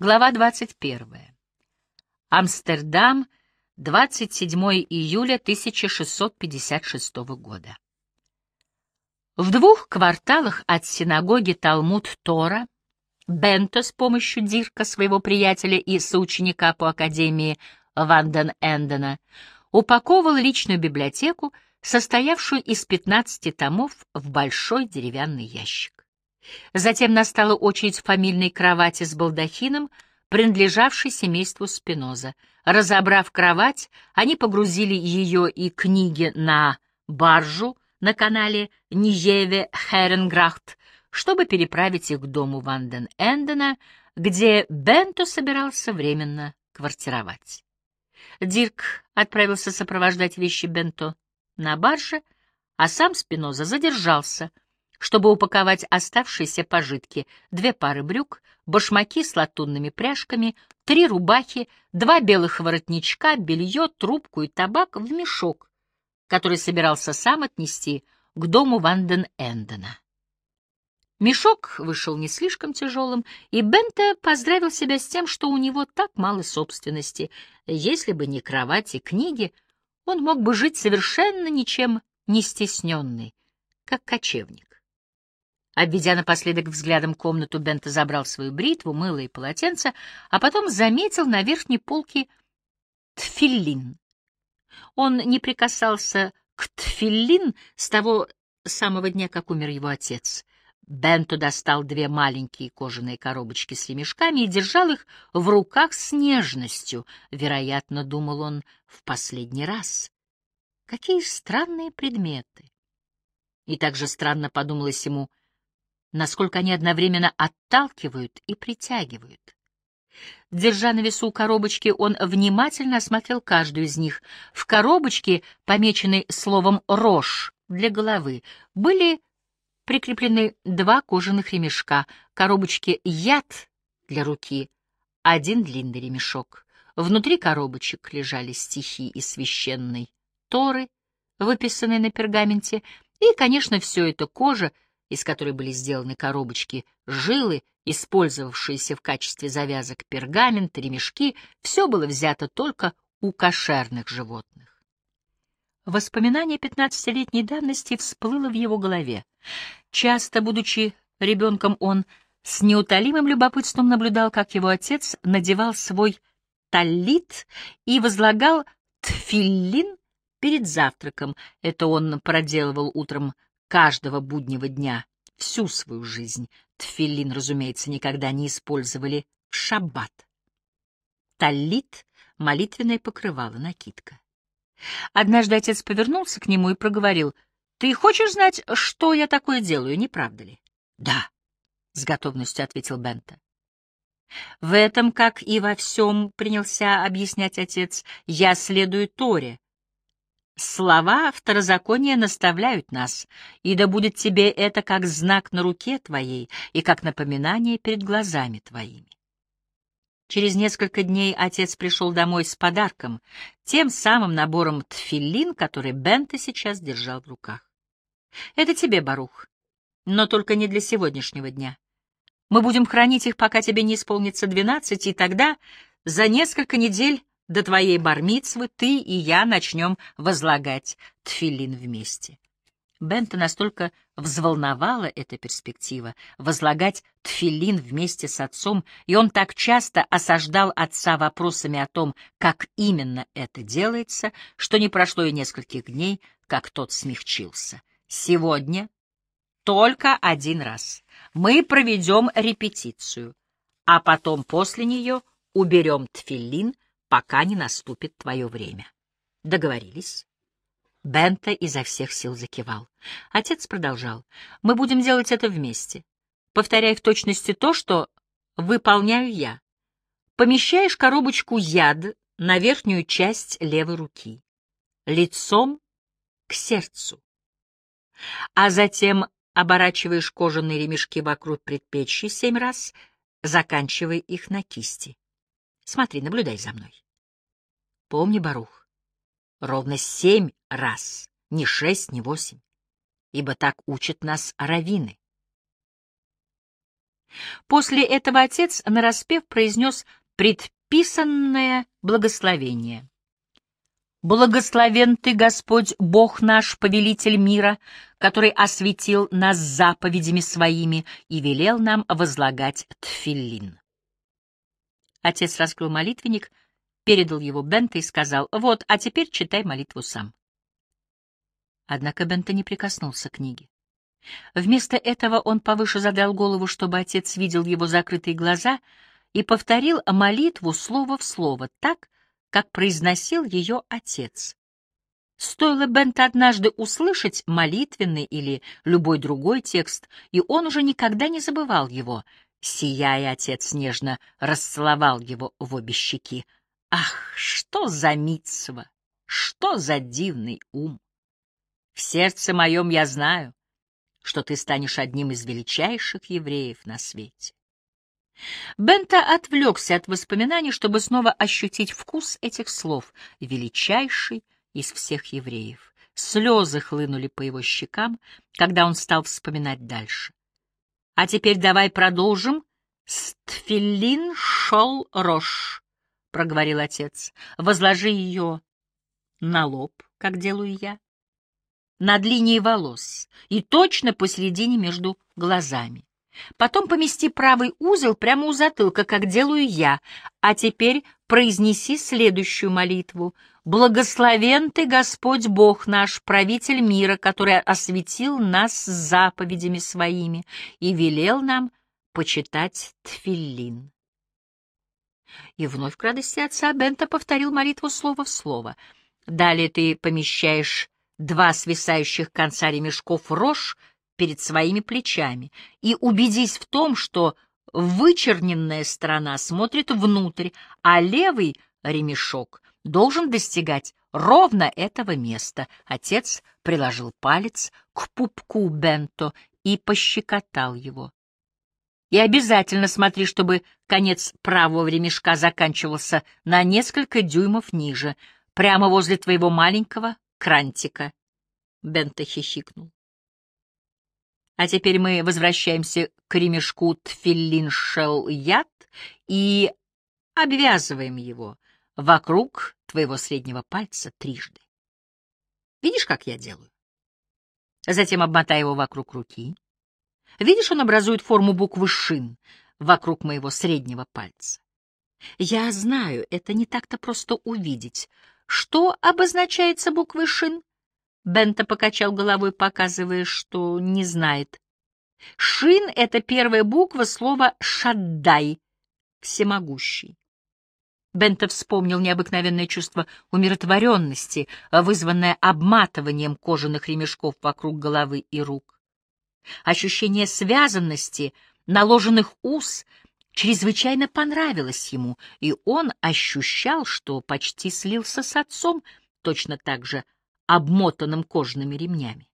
Глава 21. Амстердам, 27 июля 1656 года. В двух кварталах от синагоги Талмуд Тора Бенто с помощью Дирка, своего приятеля и соученика по академии Ванден Эндена, упаковывал личную библиотеку, состоявшую из 15 томов, в большой деревянный ящик. Затем настала очередь фамильной кровати с балдахином, принадлежавшей семейству Спиноза. Разобрав кровать, они погрузили ее и книги на баржу на канале Нижеве-Херенграхт, чтобы переправить их к дому Ванден Эндена, где Бенто собирался временно квартировать. Дирк отправился сопровождать вещи Бенто на барже, а сам Спиноза задержался — чтобы упаковать оставшиеся пожитки, две пары брюк, башмаки с латунными пряжками, три рубахи, два белых воротничка, белье, трубку и табак в мешок, который собирался сам отнести к дому Ванден Эндена. Мешок вышел не слишком тяжелым, и Бента поздравил себя с тем, что у него так мало собственности. Если бы не кровать и книги, он мог бы жить совершенно ничем не стесненный, как кочевник. Обведя напоследок взглядом комнату, Бента забрал свою бритву, мыло и полотенце, а потом заметил на верхней полке тфиллин. Он не прикасался к тфиллин с того самого дня, как умер его отец. Бенто достал две маленькие кожаные коробочки с ремешками и держал их в руках с нежностью. Вероятно, думал он в последний раз. Какие странные предметы! И также странно подумалось ему — насколько они одновременно отталкивают и притягивают. Держа на весу коробочки, он внимательно осмотрел каждую из них. В коробочке, помеченной словом «рожь» для головы, были прикреплены два кожаных ремешка, коробочки «яд» для руки, один длинный ремешок. Внутри коробочек лежали стихи из священной Торы, выписанные на пергаменте, и, конечно, все это кожа — из которой были сделаны коробочки, жилы, использовавшиеся в качестве завязок пергамент, ремешки, все было взято только у кошерных животных. Воспоминание пятнадцатилетней давности всплыло в его голове. Часто, будучи ребенком, он с неутолимым любопытством наблюдал, как его отец надевал свой таллит и возлагал тфиллин перед завтраком. Это он проделывал утром каждого буднего дня, всю свою жизнь. Тфилин, разумеется, никогда не использовали шаббат. Таллит — молитвенное покрывало, накидка. Однажды отец повернулся к нему и проговорил, «Ты хочешь знать, что я такое делаю, не правда ли?» «Да», — с готовностью ответил Бента. В этом, как и во всем, принялся объяснять отец, я следую Торе, Слова второзакония наставляют нас, и да будет тебе это как знак на руке твоей и как напоминание перед глазами твоими. Через несколько дней отец пришел домой с подарком, тем самым набором тфиллин, который Бента сейчас держал в руках. Это тебе, Барух, но только не для сегодняшнего дня. Мы будем хранить их, пока тебе не исполнится двенадцать, и тогда, за несколько недель, до твоей бармицвы ты и я начнем возлагать тфилин вместе. Бента настолько взволновала эта перспектива — возлагать тфилин вместе с отцом, и он так часто осаждал отца вопросами о том, как именно это делается, что не прошло и нескольких дней, как тот смягчился. Сегодня только один раз мы проведем репетицию, а потом после нее уберем тфилин пока не наступит твое время. Договорились? Бента изо всех сил закивал. Отец продолжал. Мы будем делать это вместе. Повторяй в точности то, что выполняю я. Помещаешь коробочку яд на верхнюю часть левой руки, лицом к сердцу, а затем оборачиваешь кожаные ремешки вокруг предплечья семь раз, заканчивая их на кисти. Смотри, наблюдай за мной. Помни, Барух, ровно семь раз, не шесть, не восемь, ибо так учат нас равины. После этого отец нараспев произнес предписанное благословение. Благословен Ты, Господь, Бог наш, повелитель мира, который осветил нас заповедями Своими и велел нам возлагать тфиллин. Отец раскрыл молитвенник, передал его Бента и сказал, «Вот, а теперь читай молитву сам». Однако Бента не прикоснулся к книге. Вместо этого он повыше задал голову, чтобы отец видел его закрытые глаза, и повторил молитву слово в слово, так, как произносил ее отец. Стоило Бента однажды услышать молитвенный или любой другой текст, и он уже никогда не забывал его. Сияя, отец нежно расцеловал его в обе щеки. Ах, что за митцва! Что за дивный ум! В сердце моем я знаю, что ты станешь одним из величайших евреев на свете. Бента отвлекся от воспоминаний, чтобы снова ощутить вкус этих слов, величайший из всех евреев. Слезы хлынули по его щекам, когда он стал вспоминать дальше. А теперь давай продолжим. «Стфилин шел рожь», — проговорил отец. «Возложи ее на лоб, как делаю я, над линией волос и точно посередине между глазами. Потом помести правый узел прямо у затылка, как делаю я, а теперь произнеси следующую молитву. «Благословен ты, Господь Бог наш, правитель мира, который осветил нас заповедями своими и велел нам почитать Тфиллин». И вновь к радости отца Бента повторил молитву слово в слово. Далее ты помещаешь два свисающих конца ремешков рожь перед своими плечами и убедись в том, что вычерненная сторона смотрит внутрь, а левый ремешок должен достигать ровно этого места. Отец приложил палец к пупку Бенто и пощекотал его. И обязательно смотри, чтобы конец правого ремешка заканчивался на несколько дюймов ниже, прямо возле твоего маленького крантика. Бенто хихикнул. А теперь мы возвращаемся к ремешку тфиллин яд и обвязываем его вокруг твоего среднего пальца трижды. Видишь, как я делаю? Затем обмотай его вокруг руки. Видишь, он образует форму буквы «шин» вокруг моего среднего пальца. Я знаю, это не так-то просто увидеть. Что обозначается буквой «шин»? Бента покачал головой, показывая, что не знает. Шин — это первая буква слова «шаддай» — всемогущий. Бента вспомнил необыкновенное чувство умиротворенности, вызванное обматыванием кожаных ремешков вокруг головы и рук. Ощущение связанности, наложенных уз, чрезвычайно понравилось ему, и он ощущал, что почти слился с отцом, точно так же обмотанным кожаными ремнями.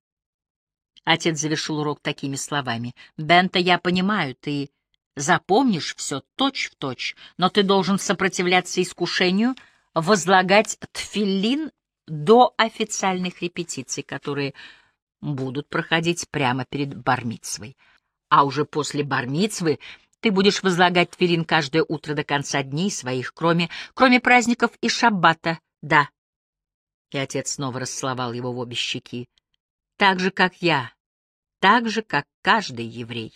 Отец завершил урок такими словами. «Бента, я понимаю, ты запомнишь все точь-в-точь, но ты должен сопротивляться искушению возлагать тфиллин до официальных репетиций, которые будут проходить прямо перед бармицвой. А уже после бармицвы ты будешь возлагать тфилин каждое утро до конца дней своих, кроме, кроме праздников и шаббата, да, и отец снова расцеловал его в обе щеки. Так же, как я, так же, как каждый еврей.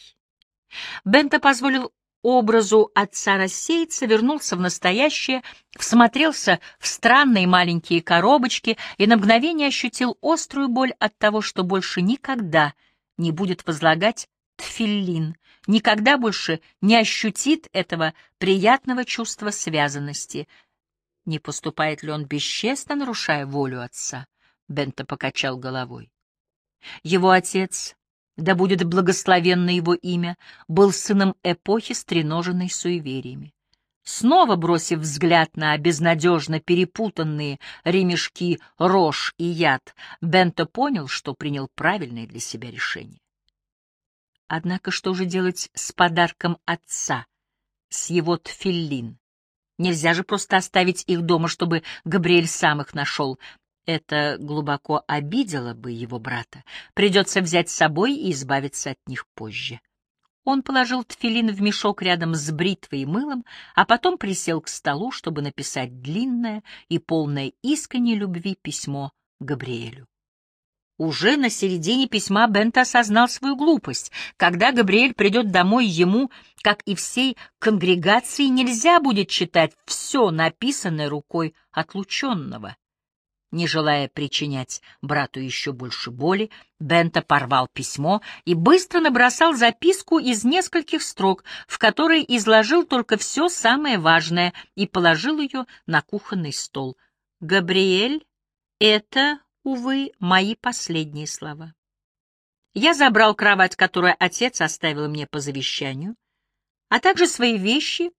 Бента позволил образу отца рассеяться, вернулся в настоящее, всмотрелся в странные маленькие коробочки и на мгновение ощутил острую боль от того, что больше никогда не будет возлагать тфиллин, никогда больше не ощутит этого приятного чувства связанности, не поступает ли он бесчестно, нарушая волю отца? Бента покачал головой. Его отец, да будет благословенно его имя, был сыном эпохи, стреноженной суевериями. Снова бросив взгляд на безнадежно перепутанные ремешки рожь и яд, Бента понял, что принял правильное для себя решение. Однако что же делать с подарком отца, с его тфиллин? Нельзя же просто оставить их дома, чтобы Габриэль сам их нашел. Это глубоко обидело бы его брата. Придется взять с собой и избавиться от них позже. Он положил тфилин в мешок рядом с бритвой и мылом, а потом присел к столу, чтобы написать длинное и полное искренней любви письмо Габриэлю. Уже на середине письма Бент осознал свою глупость. Когда Габриэль придет домой, ему, как и всей конгрегации, нельзя будет читать все написанное рукой отлученного. Не желая причинять брату еще больше боли, Бента порвал письмо и быстро набросал записку из нескольких строк, в которой изложил только все самое важное и положил ее на кухонный стол. «Габриэль, это, увы, мои последние слова. Я забрал кровать, которую отец оставил мне по завещанию, а также свои вещи,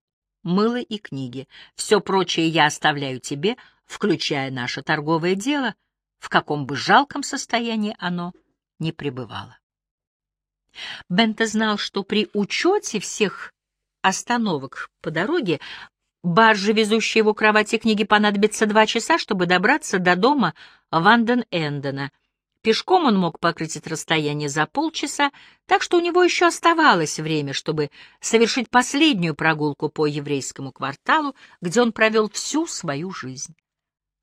мыло и книги. Все прочее я оставляю тебе — включая наше торговое дело, в каком бы жалком состоянии оно не пребывало. Бента знал, что при учете всех остановок по дороге барже, везущей его кровати книги, понадобится два часа, чтобы добраться до дома Ванден-Эндена. Пешком он мог покрыть это расстояние за полчаса, так что у него еще оставалось время, чтобы совершить последнюю прогулку по еврейскому кварталу, где он провел всю свою жизнь.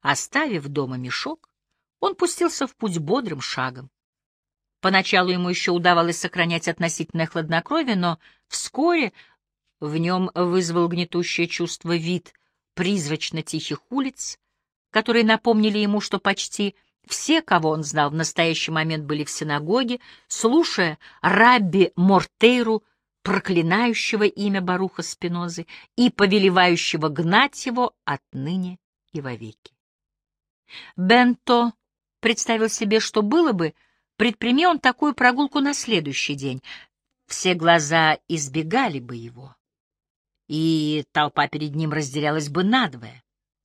Оставив дома мешок, он пустился в путь бодрым шагом. Поначалу ему еще удавалось сохранять относительное хладнокровие, но вскоре в нем вызвал гнетущее чувство вид призрачно тихих улиц, которые напомнили ему, что почти все, кого он знал в настоящий момент, были в синагоге, слушая Рабби Мортейру, проклинающего имя Баруха Спинозы и повелевающего гнать его отныне и вовеки. Бенто представил себе, что было бы, предприми он такую прогулку на следующий день. Все глаза избегали бы его, и толпа перед ним разделялась бы надвое,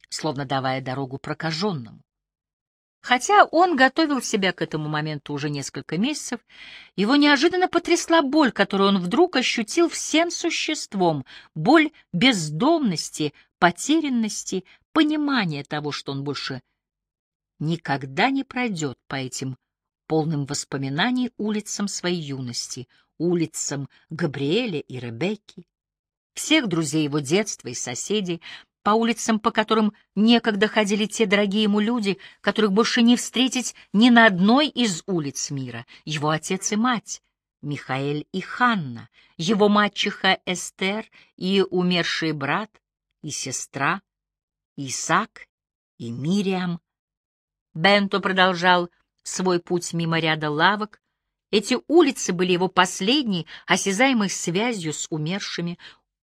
словно давая дорогу прокаженному. Хотя он готовил себя к этому моменту уже несколько месяцев, его неожиданно потрясла боль, которую он вдруг ощутил всем существом, боль бездомности, потерянности, понимания того, что он больше никогда не пройдет по этим полным воспоминаний улицам своей юности, улицам Габриэля и Ребекки, всех друзей его детства и соседей, по улицам, по которым некогда ходили те дорогие ему люди, которых больше не встретить ни на одной из улиц мира, его отец и мать, Михаэль и Ханна, его мачеха Эстер и умерший брат и сестра, Исаак и Мириам, Бенто продолжал свой путь мимо ряда лавок. Эти улицы были его последней осязаемой связью с умершими.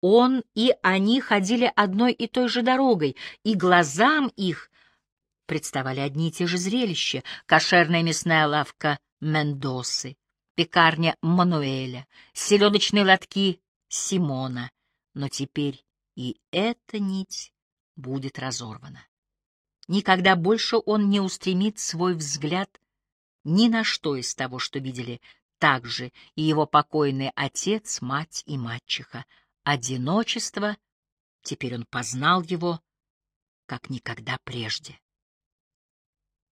Он и они ходили одной и той же дорогой, и глазам их представали одни и те же зрелища — кошерная мясная лавка Мендосы, пекарня Мануэля, селедочные лотки Симона. Но теперь и эта нить будет разорвана. Никогда больше он не устремит свой взгляд ни на что из того, что видели также и его покойный отец, мать и мачеха. Одиночество, теперь он познал его, как никогда прежде.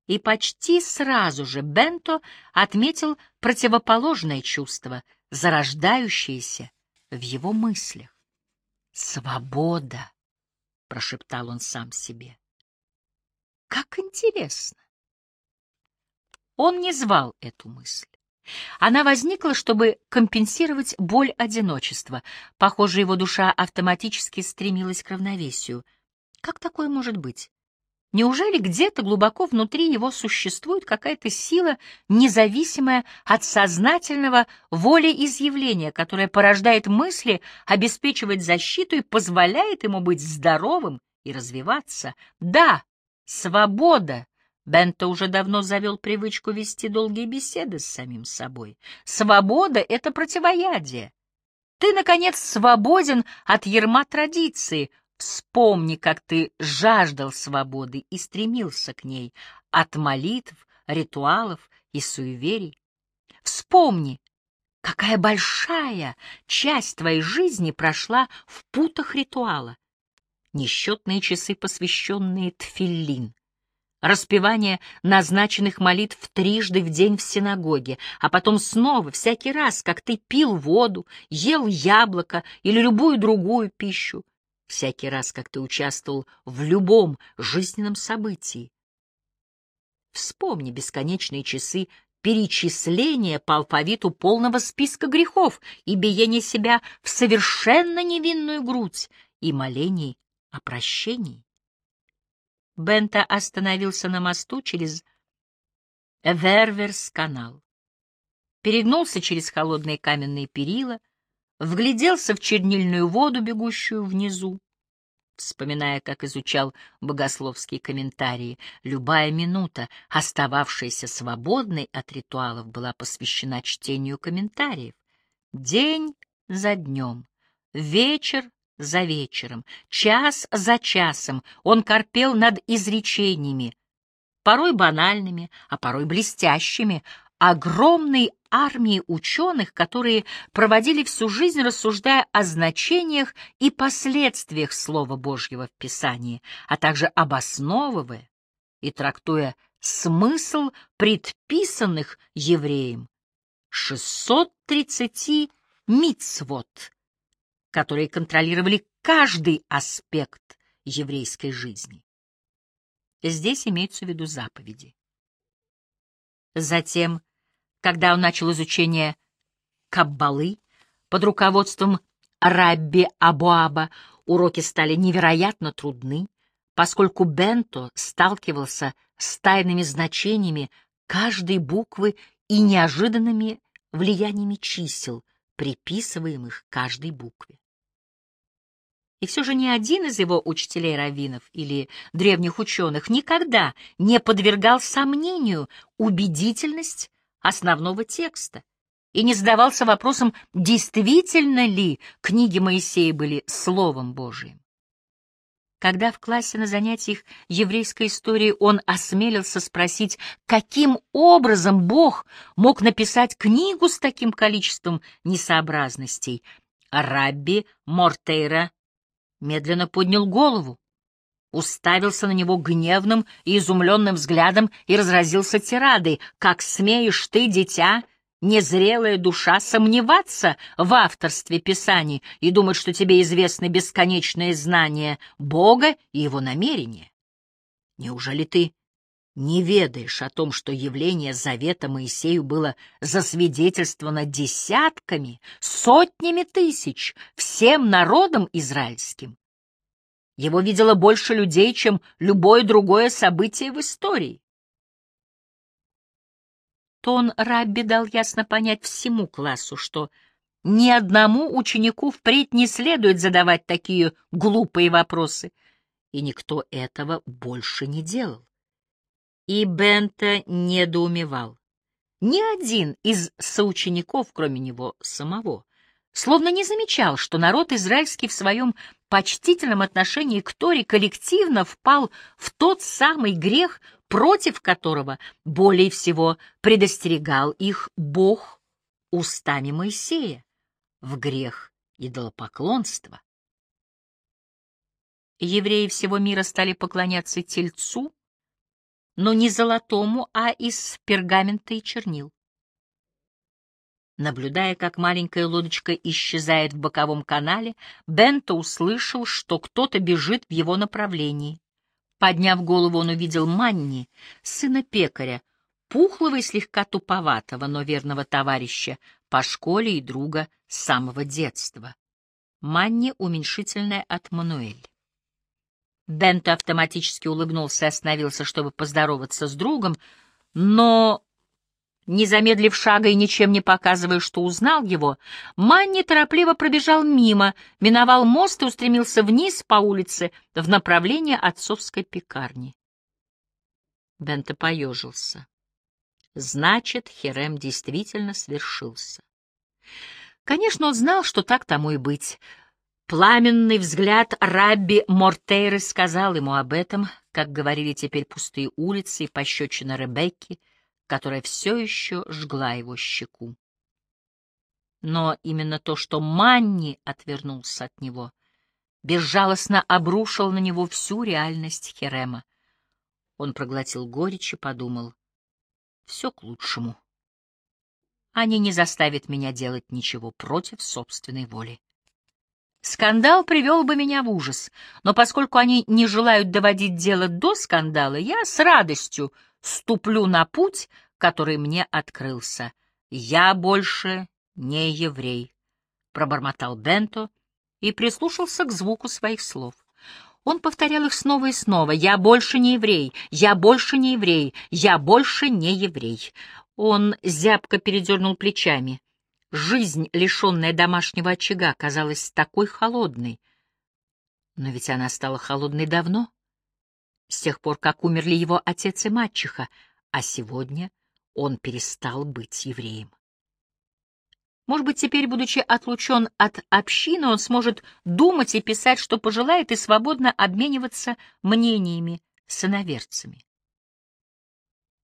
И почти сразу же Бенто отметил противоположное чувство, зарождающееся в его мыслях. «Свобода!» — прошептал он сам себе. Как интересно! Он не звал эту мысль. Она возникла, чтобы компенсировать боль одиночества. Похоже, его душа автоматически стремилась к равновесию. Как такое может быть? Неужели где-то глубоко внутри его существует какая-то сила, независимая от сознательного волеизъявления, которая порождает мысли, обеспечивает защиту и позволяет ему быть здоровым и развиваться? Да, Свобода! Бенто уже давно завел привычку вести долгие беседы с самим собой. Свобода — это противоядие. Ты, наконец, свободен от ерма традиции. Вспомни, как ты жаждал свободы и стремился к ней от молитв, ритуалов и суеверий. Вспомни, какая большая часть твоей жизни прошла в путах ритуала несчетные часы, посвященные Тфиллин, распевание назначенных молитв трижды в день в синагоге, а потом снова, всякий раз, как ты пил воду, ел яблоко или любую другую пищу, всякий раз, как ты участвовал в любом жизненном событии. Вспомни бесконечные часы перечисления по алфавиту полного списка грехов и биения себя в совершенно невинную грудь и молений о прощении. Бента остановился на мосту через Верверс-канал. Перегнулся через холодные каменные перила, вгляделся в чернильную воду, бегущую внизу. Вспоминая, как изучал богословские комментарии, любая минута, остававшаяся свободной от ритуалов, была посвящена чтению комментариев. День за днем, вечер за вечером, час за часом он корпел над изречениями, порой банальными, а порой блестящими, огромной армии ученых, которые проводили всю жизнь, рассуждая о значениях и последствиях Слова Божьего в Писании, а также обосновывая и трактуя смысл предписанных евреям. 630 мицвот, которые контролировали каждый аспект еврейской жизни. Здесь имеются в виду заповеди. Затем, когда он начал изучение Каббалы под руководством Рабби Абуаба, уроки стали невероятно трудны, поскольку Бенто сталкивался с тайными значениями каждой буквы и неожиданными влияниями чисел, приписываемых каждой букве. И все же ни один из его учителей-раввинов или древних ученых никогда не подвергал сомнению убедительность основного текста и не задавался вопросом, действительно ли книги Моисея были Словом Божиим. Когда в классе на занятиях еврейской истории он осмелился спросить, каким образом Бог мог написать книгу с таким количеством несообразностей, Рабби Мортейра медленно поднял голову, уставился на него гневным и изумленным взглядом и разразился тирадой. «Как смеешь ты, дитя, незрелая душа, сомневаться в авторстве Писаний и думать, что тебе известны бесконечные знания Бога и Его намерения? Неужели ты не ведаешь о том, что явление Завета Моисею было засвидетельствовано десятками, сотнями тысяч, всем народом израильским. Его видело больше людей, чем любое другое событие в истории. Тон Рабби дал ясно понять всему классу, что ни одному ученику впредь не следует задавать такие глупые вопросы, и никто этого больше не делал. И Бента недоумевал. Ни один из соучеников, кроме него самого, словно не замечал, что народ израильский в своем почтительном отношении к Торе коллективно впал в тот самый грех, против которого более всего предостерегал их Бог устами Моисея, в грех идолопоклонства. Евреи всего мира стали поклоняться тельцу, но не золотому, а из пергамента и чернил. Наблюдая, как маленькая лодочка исчезает в боковом канале, Бенто услышал, что кто-то бежит в его направлении. Подняв голову, он увидел Манни, сына пекаря, пухлого и слегка туповатого, но верного товарища по школе и друга с самого детства. Манни — уменьшительное от Мануэль. Бенто автоматически улыбнулся и остановился, чтобы поздороваться с другом, но, не замедлив шага и ничем не показывая, что узнал его, Манни торопливо пробежал мимо, миновал мост и устремился вниз по улице в направлении отцовской пекарни. Бенто поежился. Значит, Херем действительно свершился. Конечно, он знал, что так тому и быть — Пламенный взгляд Рабби Мортейры сказал ему об этом, как говорили теперь пустые улицы и пощечина Ребекки, которая все еще жгла его щеку. Но именно то, что Манни отвернулся от него, безжалостно обрушил на него всю реальность Херема. Он проглотил горечь и подумал. Все к лучшему. Они не заставят меня делать ничего против собственной воли. Скандал привел бы меня в ужас, но поскольку они не желают доводить дело до скандала, я с радостью ступлю на путь, который мне открылся. Я больше не еврей, — пробормотал Бенто и прислушался к звуку своих слов. Он повторял их снова и снова. «Я больше не еврей! Я больше не еврей! Я больше не еврей!» Он зябко передернул плечами. Жизнь, лишенная домашнего очага, казалась такой холодной. Но ведь она стала холодной давно, с тех пор, как умерли его отец и мачеха, а сегодня он перестал быть евреем. Может быть, теперь, будучи отлучен от общины, он сможет думать и писать, что пожелает, и свободно обмениваться мнениями с иноверцами.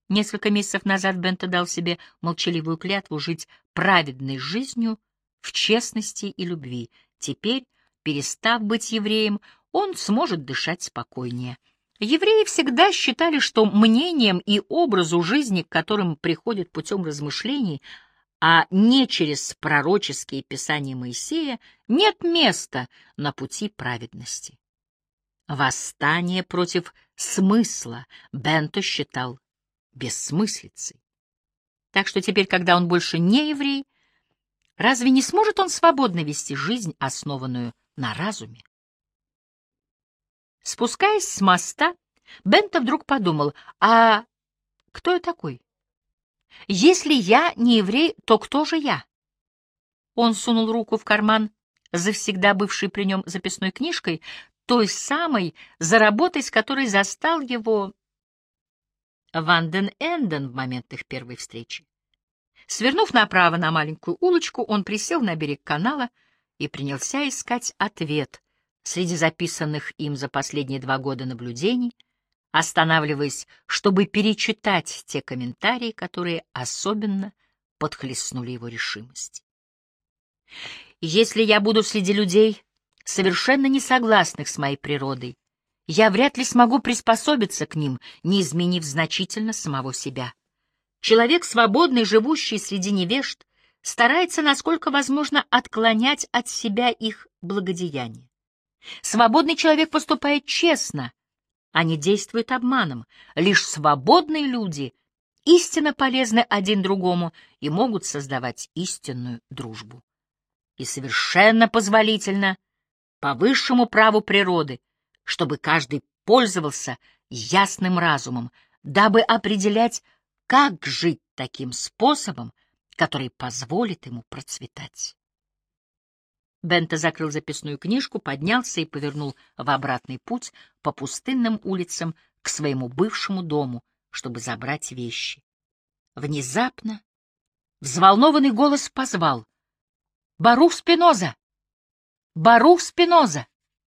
Несколько месяцев назад Бента дал себе молчаливую клятву жить праведной жизнью в честности и любви. Теперь, перестав быть евреем, он сможет дышать спокойнее. Евреи всегда считали, что мнением и образу жизни, к которым приходят путем размышлений, а не через пророческие писания Моисея, нет места на пути праведности. Восстание против смысла Бенто считал бессмыслицей. Так что теперь, когда он больше не еврей, разве не сможет он свободно вести жизнь, основанную на разуме? Спускаясь с моста, Бента вдруг подумал, а кто я такой? Если я не еврей, то кто же я? Он сунул руку в карман, завсегда бывший при нем записной книжкой, той самой, за работой с которой застал его Ванден Энден в момент их первой встречи. Свернув направо на маленькую улочку, он присел на берег канала и принялся искать ответ среди записанных им за последние два года наблюдений, останавливаясь, чтобы перечитать те комментарии, которые особенно подхлестнули его решимость. «Если я буду среди людей, совершенно не согласных с моей природой, я вряд ли смогу приспособиться к ним, не изменив значительно самого себя. Человек, свободный, живущий среди невежд, старается, насколько возможно, отклонять от себя их благодеяние. Свободный человек поступает честно, а не действует обманом. Лишь свободные люди истинно полезны один другому и могут создавать истинную дружбу. И совершенно позволительно, по высшему праву природы, чтобы каждый пользовался ясным разумом, дабы определять, как жить таким способом, который позволит ему процветать. Бента закрыл записную книжку, поднялся и повернул в обратный путь по пустынным улицам к своему бывшему дому, чтобы забрать вещи. Внезапно взволнованный голос позвал. «Барух Спиноза! Барух Спиноза!»